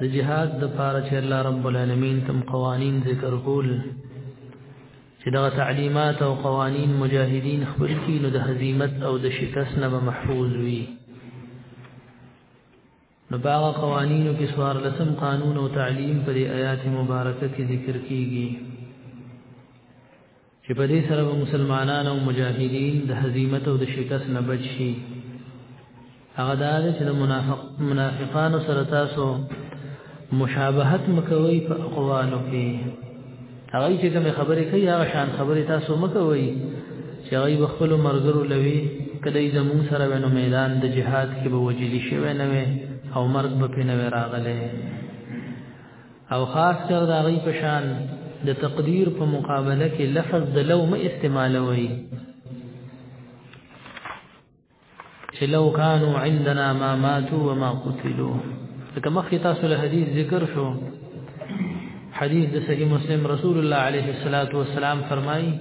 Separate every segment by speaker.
Speaker 1: د جهاد د پاره چې الله رب العالمین تم قوانین ذکر کول چې دا تعلیمات او قوانین مجاهدین خپل کی نو د هزیمت او د شکست نه محفوظ وي نو باغ قوانینو کې سوار لسم قانون او تعلیم پر آیات مبارکه کې ذکر کیږي چې په دې سره مسلمانان او مجاهدین د هزیمت او د شکست نه بچ شي هغه دا چې د منافق منافقانو سره تاسو مشابهت مکوي په اقوالو کې هغه چې کوم خبرې کوي هغه شان خبرې تاسو مکوي چې هغه خپل مرګرو لوي کله یې زمون سره ونه میدان د جهاد کې به وجلی شوی نه او مرګ به پینې راغله او خاص کر دا غي پشان د تقدیر په مقابله کې لفظ د لو م استعمالوي چې لو كانوا عندنا ما ماتوا وما قتلوا کما خي تاسو له حدیث ذکر شو حدیث د صحیح مسلم رسول الله علیه الصلاۃ والسلام فرمایي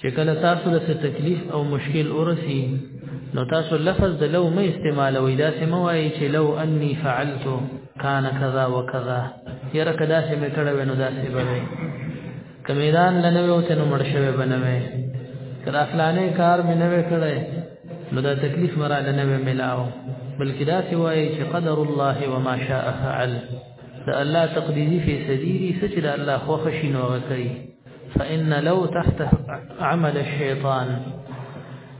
Speaker 1: چې کله تاسو له څه تکلیف او مشکل ورسی نو تاسو لفظ د لو مې استعمالوي دا سم وایي چې لو اني فعلت کان کذا وکذا یره کدا سم مې کړه ونه دا سم به کمیدان لنه وو ته نو مړ شوی بنوي کدا فلانه کار مې نه وکړای نو دا تکلیف مرا لنه مې ملاو بلکې دا سم وایي چې قدر الله وما شاء فعل دا الله تقديري في سديري سچ دا الله خوښ شي نو کوي فإن لو تحت عمل الشيطان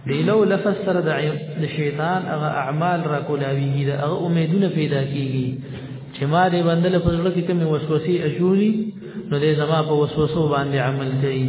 Speaker 1: دی لو لفظ سره د شیطان هغه اعمال را کولاویږي د هغه امیدونه پیدا کیږي چې ما دې بندل په زړه کې کوم وسوسې اجوري نو دې زما په وسوسو باندې عمل کوي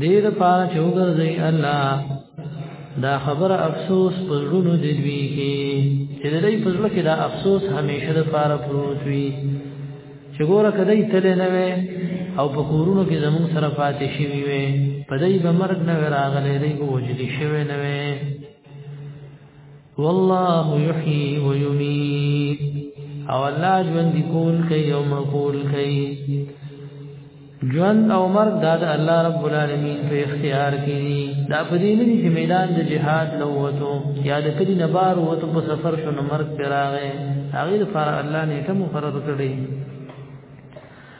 Speaker 1: دې د پاره چې وګرځي الله دا خبره افسوس په زړونو دې دوی کې چې دې په زړه کې دا افسوس همیشه د پاره پروت وي چې ګوره کدی تل نه وي او په کورونو کې زمون سره پاتې شي وي په دې به مرګ نه راغلي دې وجدي شوی نه وي والله يحيي ويميت او الله ژوند کول کوي او مقول کوي ژوند او مرګ دا د الله رب العالمین په اختیار کې دي دا په دې نه دي چې میدان د جهاد لوته یا د کدي نه بار وته په سفر شو نو مرګ پراغه هغه لپاره الله نه ته مقرر کړی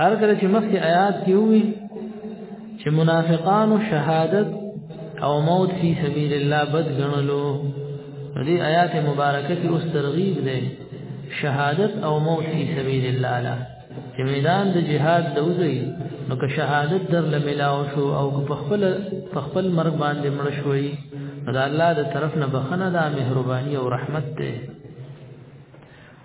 Speaker 1: هر کله چې مخکې آیات کې وي چې منافقانو شهادت او موت فی سبیل الله بد غنلو دې آیات مبارکه کې اوس ترغیب ده شهادت او موت فی سبیل الله لا چې میدان د جهاد دوزي نو که شهادت در لملاو شو او که خپل خپل مرګ باندې مړ شوي دا الله د طرف نه بخنه دا مهرباني او رحمت ده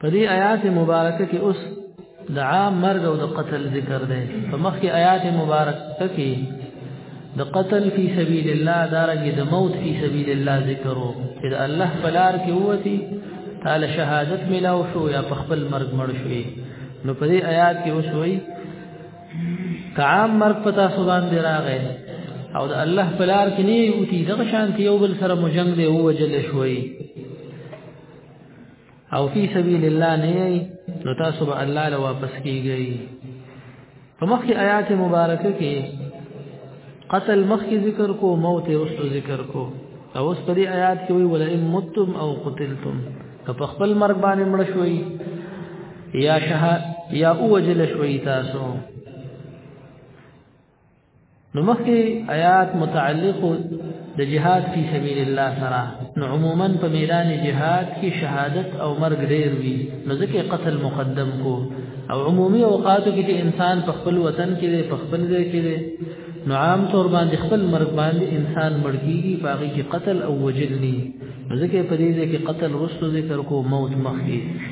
Speaker 1: په دې آیات مبارکه کې اوس د عام مرګ او د قتل ذکر دی په مخکې آیات مبارکه کې د قتل فی سبیل الله دارنګ د موت فی سبیل الله ذکر وو چې د الله په لار کې وتی تعالی شهادت ملاو شو یا په خپل مرګ مړ شوی نو په دې آیات کې اوس وایي کعام مرګ پتا سو باندې راغی او د الله په لار کې نه یوتی دغه شان یو بل سره مجنګ دی او وجل شوی او فی سبیل الله نه نو تاسو به الله له واپس کیږئ په مخکې آیات مبارکه کې قتل مخکې ذکر کو موت وروسته ذکر کو او اوس په دې آیات کې وی ولئن متم او قتلتم په خپل مرګ باندې مړ شوي یا شه یا اوجل شوي تاسو نو مخکې آیات متعلق د جهاد فی سبیل الله سره نو عموما په میدان جهاد کې شهادت او مرګ ډیر وي نو ځکه قتل مقدم کو او عمومي اوقاتو کې چې انسان په خپل وطن کې دی په خپل ځای کې دی نو عام طور باندې خپل مرګ باندې انسان مړ کیږي په هغه کې قتل او وجل نه ځکه په دې کې قتل رسو ذکر کو موت مخکې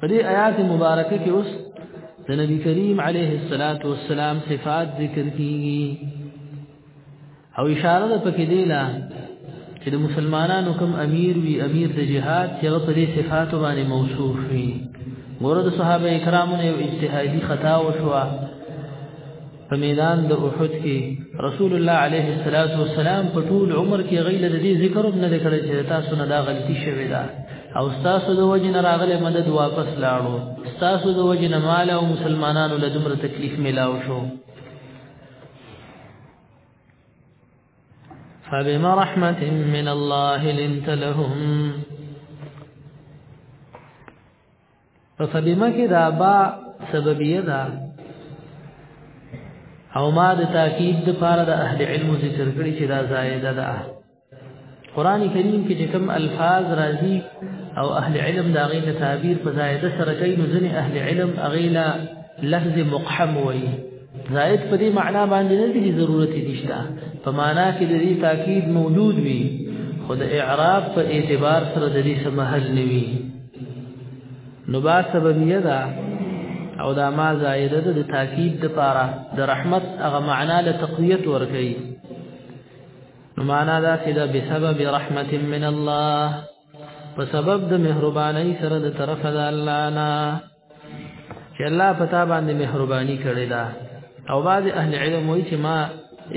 Speaker 1: په دې آیات مبارکه کې اوس د نبی کریم علیه الصلاۃ والسلام صفات ذکر کیږي او اشاره ده پکې دی لا چې د مسلمانانو کوم امیر وی امیر د جهاد چې هغه په دې صفات باندې موصوف وي ګوره د صحابه کرامو نه یو اجتهادي خطا وشوه په میدان د احد کې رسول الله عليه الصلاه والسلام په ټول عمر کې غیله د دې ذکر هم نه کړی چې تاسو نه دا غلطي شوې ده او تاسو د وجه نه راغله مدد واپس لاړو تاسو د وجه نه مال او مسلمانانو له دومره تکلیف ملاو شو فبما رحمة من الله لنت لهم په قدیمه کې دا با سببیه ده او ما د تاکید د پاره د اهل علم ذکر کړی چې دا زائده ده قران کریم کې چې کوم الفاظ راځي او اهل علم دا غي تعبیر په زائده سره کوي نو ځنې اهل علم اغیلا لفظ مقحم وایي زائد په دې معنا باندې نه دي ضرورت نشته په معنا کې د دې تاکید موجود وي خو د اعراب په اعتبار سره د دې سمحل نه وي نو با سببیه ده او دا ما زائده ده د تاکید د پاره د رحمت هغه معنا له تقویت ورکي نو معنا دا چې دا بسبب رحمت من الله په سبب د مهرباني سره د طرف د الله نه چې الله پتا باندې مهرباني کړې ده او بعض اهل علم وایي چې ما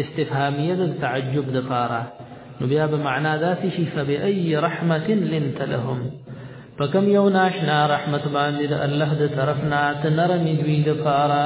Speaker 1: استفهامیه د تعجب د پاره نو بیا به معنا دا شي فبأي رحمة لنت لهم فكم یو ناشنا رحمت باندې د الله د طرفنا تنرمي دوی د پاره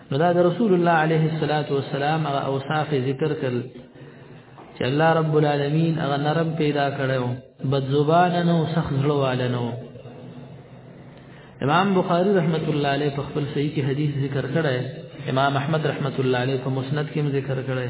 Speaker 1: نو دا د رسول الله عليه الصلاة والسلام هغه اوصاف ذکر کړل چې الله رب العالمین هغه نرم پیدا کړو بد زبان نو سخت زړواله نو امام بخاری رحمت الله علیه په خپل صحیح کې حدیث ذکر کړی امام احمد رحمت الله علیه په مسند کې ذکر کړی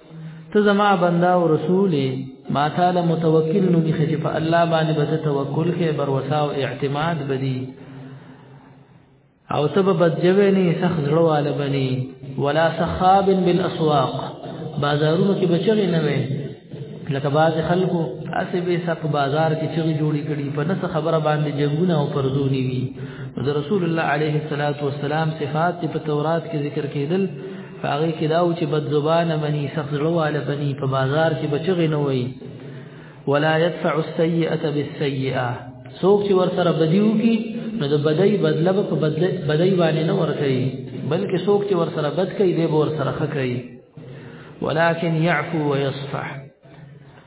Speaker 1: ته زما بندا او رسول ما تعالی متوکل نو مخه چې په الله باندې به توکل کې بر وسا او اعتماد بدی او تب بدجوینی سخ زړواله بنی ولا سخاب بالاسواق بازارونو کې بچی نه وي لکه باز خلکو اسې به سپ بازار کې چغي جوړی کړي په نس خبره باندې جنگونه او پرزونی وي د رسول الله عليه الصلاه والسلام صفات په تورات کې ذکر کېدل په هغه کې دا و چې بد زبانه مني سخت زړه واله بني په بازار کې بچغې نه وي ولا يدفع السيئه بالسيئه څوک چې ورسره بدیو کی نو د بدی بدله په بدله بدی باندې نه ورکړي بلکې څوک چې ورسره بد کوي دی به ورسره ښه کوي ولكن يعفو ويصفح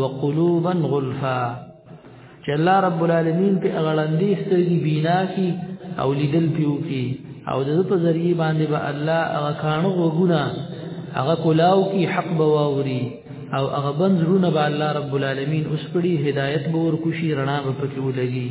Speaker 1: وقلوبا غلفا چې الله رب العالمین په اغړندې سترګې بینا کی او لیدل پیو کی او د په ذریعہ باندې به با الله هغه کانو وګونه هغه کلاو کی حق بواوري او هغه بنځرونه به با الله رب العالمین اوس پړي هدایت به ورکوشي رڼا به پکې ولګي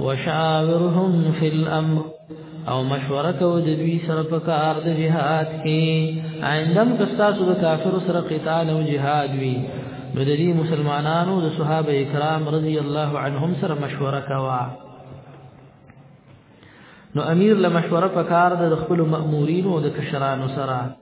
Speaker 1: وشاورهم فی الامر او مشوره کو د دوی سره په کار د جهاد کې آیندم کستاسو د کافر سره قتال او جهاد وی نو د دې مسلمانانو د صحابه کرام رضی الله عنهم سره مشوره کوا نو امیر له مشوره په کار د خپل مأمورین او د کشرانو سره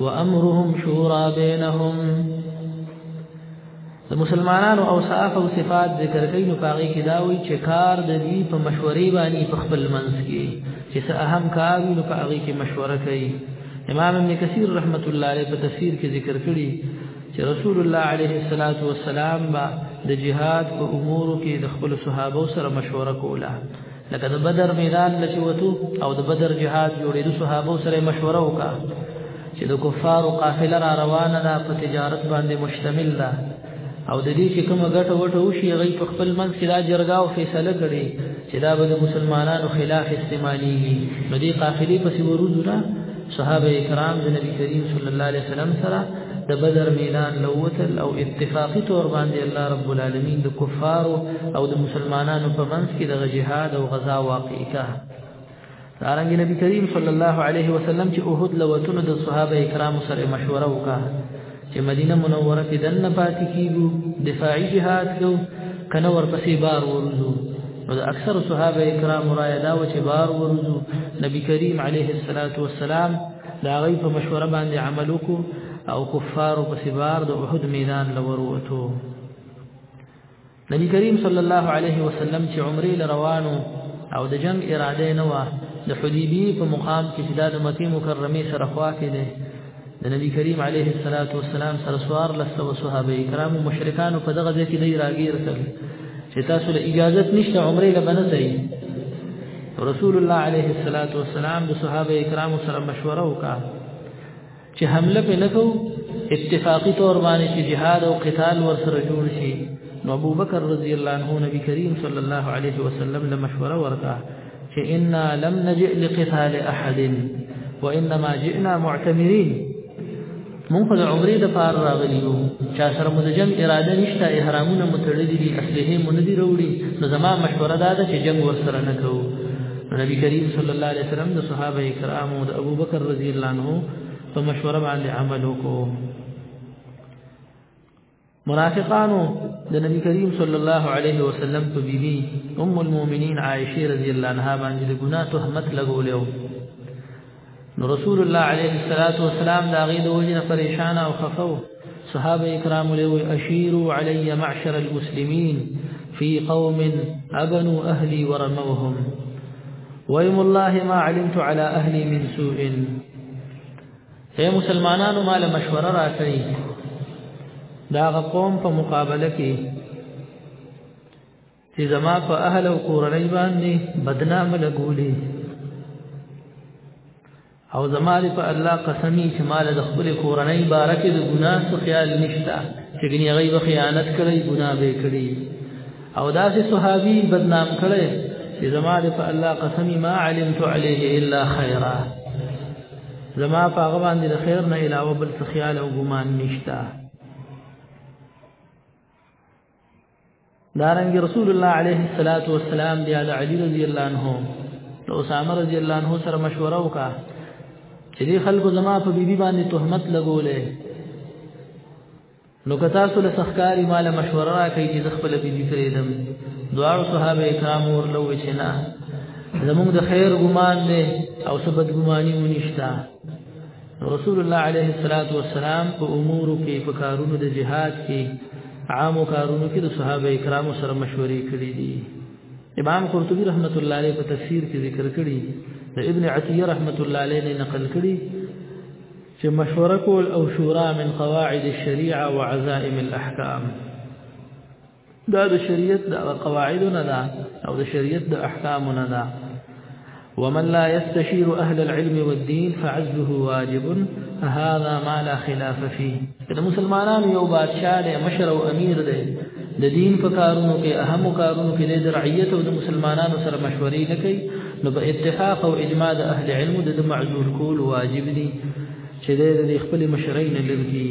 Speaker 1: وامرهم شورا بينهم د مسلمانانو او صاف او صفات ذکر کوي نو پاغي کې دا وی چې کار د دې په مشورې باندې په خپل منځ کې چې څه اهم کار نو پاغي کې مشوره کوي امام ابن کثیر رحمت الله علیه په تفسیر کې ذکر کړی چې رسول الله علیه الصلاۃ والسلام با د جهاد په امور کې د خپل صحابه سره مشوره کوله لکه د بدر میدان نه چې وتو او د بدر جهاد جوړېدو صحابه سره مشوره وکړه چې د کفارو قافله را روانه ده په تجارت باندې مشتمل ده او د دې چې کومه ګټه وټه وشي هغه په خپل منځ کې دا جرګه او فیصله کړي چې دا به د مسلمانانو خلاف استعمالي نو دې قافلې پسې ورودو نه صحابه کرام د نبی کریم صلی الله علیه وسلم سره د بدر میدان لوتل او اتفاقی تور باندې الله رب العالمین د کفارو او د مسلمانانو په منځ کې د جهاد او غزا واقع کا دارنګ نبی کریم صلی الله علیه وسلم چې اوهد لوتل د صحابه کرام سره مشوره وکړه چې مدینه منوره کې دنه پاتې کیږو دفاعي جهاد کو کنه ورپسې بار ورزو نو د اکثر صحابه کرام رائے دا و چې بار ورزو نبی کریم علیه الصلاۃ والسلام دا غي په مشوره باندې عمل وکړو او کفار په سبار د احد میدان لور وته نبی کریم صلی الله علیه وسلم چې عمره لروانو او د جنگ اراده نه و د حدیبی په مقام کې چې د مکه مکرمه سره خوا کې ده د نبی کریم علیه الصلاۃ والسلام سره سوار لسو صحابه کرام او مشرکان په دغه ځای کې دی راګیر کړ چې تاسو له اجازه نشته عمره لبنه ځای رسول الله علیه الصلاۃ والسلام د صحابه کرام سره مشوره وکړه چې حمله په نکو اتفاقی طور باندې چې جهاد او قتال ور سره جوړ شي نو ابو بکر رضی الله عنه نبی کریم صلی الله علیه وسلم له مشوره ورته چې ان لم نجئ لقتال احد وانما جئنا معتمرين مونږ د عمرې د پار راغلی یو چې سره مو د جنگ اراده نشته احرامونه متړلې دي اصله مونږ نه دی وروړي نو زما مشوره دا ده چې جنگ ورسره نه کوو نبی کریم صلی الله علیه وسلم د صحابه کرامو د ابو بکر رضی الله عنه په مشوره باندې عمل وکړو منافقانو د نبی کریم صلی الله علیه وسلم په بیبي ام المؤمنین عائشه رضی الله عنها باندې د ګناه تهمت لګولیو نو رسول الله عليه الصلاة والسلام دا غي د وجنه پریشان او خفو صحابه کرام له وی اشیروا علی معشر المسلمین فی قوم ابنوا اهلی ورموهم ویم الله ما علمت على اهلی من سوء اے مسلمانانو مال مشوره راکړي دا قوم په مقابله کې چې زما په اهل او کورنۍ باندې بدنام لګولې او زما په الله قسمی چې مال د خپل کورنۍ بارکه د ګناه څخه خیال نشته چې ګنې غیب خیانت کړی ګناه به کړی او داسې صحابي بدنام کړي چې زما په الله قسمی ما علمت عليه الا خيرا زما په هغه باندې د خیر نه علاوه بل څه خیال او ګمان نشته دارنګ رسول الله عليه الصلاه والسلام دی علي رضی الله عنه د اسامه رضی الله عنه سره مشوره وکړه چې دې خلکو زما په بیبي باندې تهمت لګولې نو کتا سره سخکاری مال مشوره راکړي چې خپل بیبي فریدم دوار صحابه کرام ورلو چې نه زموږ د خیر ګمان دی او سبد ګماني مونږ نشتا رسول الله عليه الصلاة والسلام په امور کې په کارونو د جهاد کې عام کارونو کې د صحابه کرامو سره مشورې کړې دي امام قرطبي رحمت الله عليه په تفسیر کې ذکر کړی د ابن عتیه رحمت الله عليه نه نقل کړی چې مشوره کول او شورا من قواعد الشريعه وعزائم الاحکام دا د شریعت د قواعدو نه ده او د شریعت د احکامو نه ده ومن لا يستشير أهل العلم والدين فعزه واجب هذا ما لا خلاف فيه د مسلمانانو یو بادشاہ دی مشر او امیر دی د دین په کارونو کې اهم کارونو کې د رعیت او د مسلمانانو سره مشورې نه کوي نو په اتفاق او اجماع د اهل علم د معذور کول واجب دي چې د خپل مشرۍ نه لږي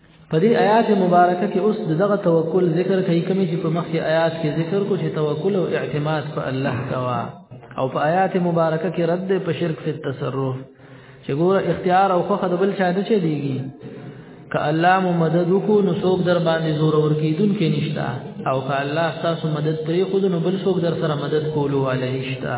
Speaker 1: په دې آیات مبارکه کې اوس دغه توکل ذکر کوي کوم چې په مخکې آیات کې ذکر کو چې توکل او اعتماد په الله کوا او په آیات مبارکه کې رد په شرک په تصرف چې ګوره اختیار او خوخه د بل چا نه چلیږي که الله مو مدد وکړو نو څوک در باندې زور ور کیدون کې نشتا او که الله تاسو مدد پرې خود نو بل څوک در سره مدد کولو والي نشتا